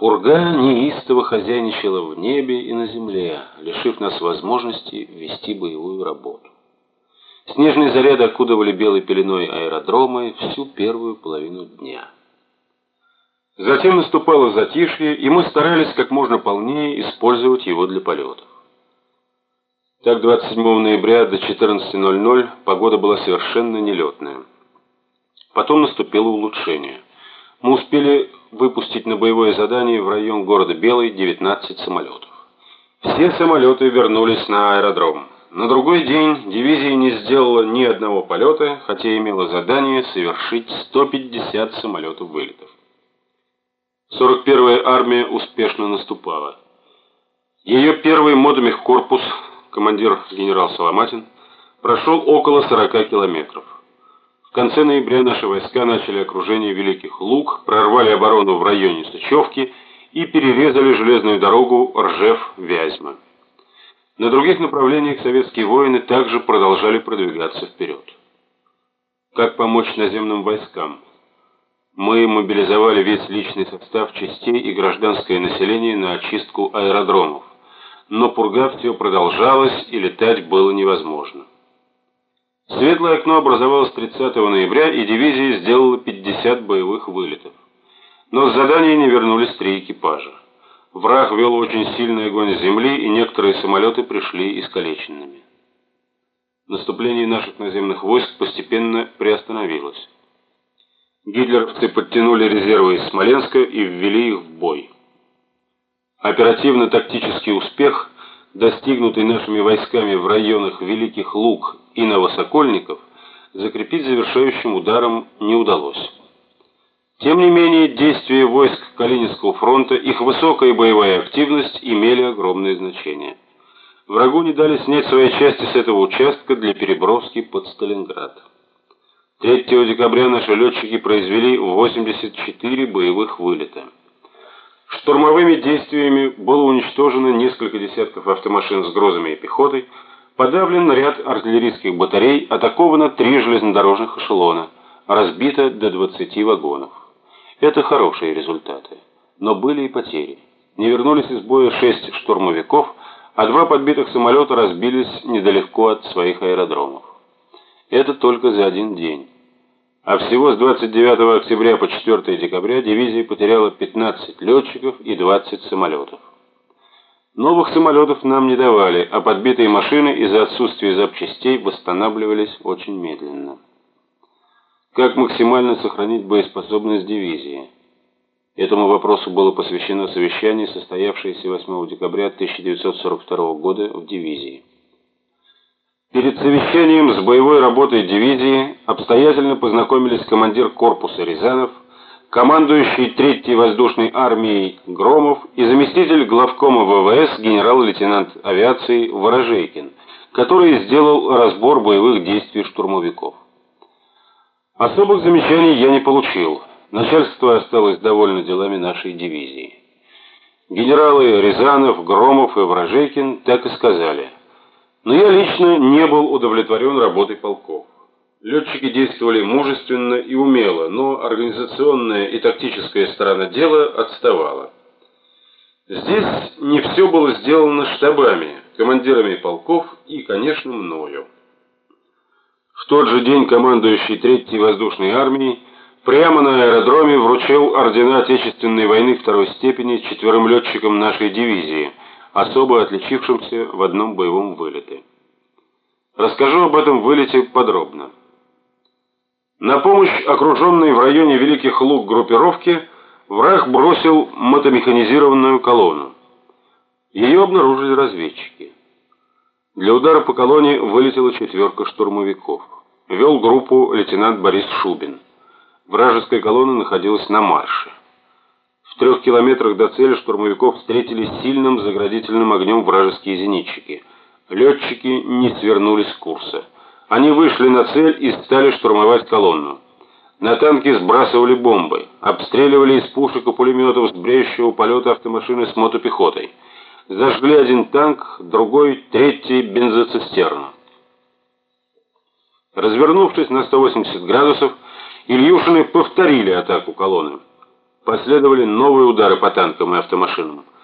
Пурга неистово хозяйничала в небе и на земле, лишив нас возможности вести боевую работу. Снежные заряды окутывали белой пеленой аэродромы всю первую половину дня. Затем наступало затишье, и мы старались как можно полнее использовать его для полетов. Так 27 ноября до 14.00 погода была совершенно нелетная. Потом наступило улучшение. Мы успели выпустить на боевое задание в район города Белый 19 самолетов. Все самолеты вернулись на аэродром. На другой день дивизия не сделала ни одного полета, хотя имела задание совершить 150 самолетов вылетов. 41-я армия успешно наступала. Ее первый мотомехкорпус, командир генерал Соломатин, прошел около 40 километров. В конце ноября наши войска начали окружение Великих Луг, прорвали оборону в районе Сычевки и перерезали железную дорогу Ржев-Вязьма. На других направлениях советские воины также продолжали продвигаться вперед. Как помочь наземным войскам? Мы мобилизовали весь личный состав частей и гражданское население на очистку аэродромов. Но пурга все продолжалась, и летать было невозможно. Светлое окно образовалось 30 ноября, и дивизия сделала 50 боевых вылетов. Но с задания не вернулись три экипажа. Враг вел очень сильный огонь с земли, и некоторые самолеты пришли искалеченными. Наступление наших наземных войск постепенно приостановилось. Гитлеровцы подтянули резервы из Смоленска и ввели их в бой. Оперативно-тактический успех, достигнутый нашими войсками в районах Великих Луг и Новосокольников закрепить завершающим ударом не удалось. Тем не менее, действия войск Калининского фронта, их высокая боевая активность имели огромное значение. Врагу не дали снять свои части с этого участка для переброски под Сталинград. 3 декабря наши летчики произвели 84 боевых вылета. Штурмовыми действиями было уничтожено несколько десятков автомашин с грузами и пехотой, Подавлен ряд артиллерийских батарей, атаковано три железнодорожных эшелона, разбито до 20 вагонов. Это хорошие результаты. Но были и потери. Не вернулись из боя шесть штурмовиков, а два подбитых самолета разбились недалеко от своих аэродромов. Это только за один день. А всего с 29 октября по 4 декабря дивизия потеряла 15 летчиков и 20 самолетов. Новых самолетов нам не давали, а подбитые машины из-за отсутствия запчастей восстанавливались очень медленно. Как максимально сохранить боеспособность дивизии? Этому вопросу было посвящено совещание, состоявшееся 8 декабря 1942 года в дивизии. Перед совещанием с боевой работой дивизии обстоятельно познакомились командир корпуса Рязанов, командующий Третьей воздушной армией Громов и заместитель главкома ВВС генерал-лейтенант авиации Ворожейкин, который сделал разбор боевых действий штурмовиков. Особых замечаний я не получил. Начальство осталось довольно делами нашей дивизии. Генералы Рязанов, Громов и Ворожейкин так и сказали. Но я лично не был удовлетворен работой полков. Летчики действовали мужественно и умело, но организационная и тактическая сторона дела отставала. Здесь не все было сделано штабами, командирами полков и, конечно, мною. В тот же день командующий Третьей воздушной армией прямо на аэродроме вручил ордена Отечественной войны второй степени четверым летчикам нашей дивизии, особо отличившимся в одном боевом вылете. Расскажу об этом вылете подробно. На помощь окруженной в районе Великих Луг группировке враг бросил мотомеханизированную колонну. Ее обнаружили разведчики. Для удара по колонне вылетела четверка штурмовиков. Вел группу лейтенант Борис Шубин. Вражеская колонна находилась на марше. Трех километрах до цели штурмовиков встретили сильным заградительным огнем вражеские зенитчики. Летчики не свернулись с курса. Они вышли на цель и стали штурмовать колонну. На танки сбрасывали бомбы, обстреливали из пушек и пулеметов с бреющего полета автомашины с мотопехотой. Зажгли один танк, другой, третий бензоцистерну. Развернувшись на 180 градусов, Ильюшины повторили атаку колонны. Последовали новые удары по танкам и автомашинам.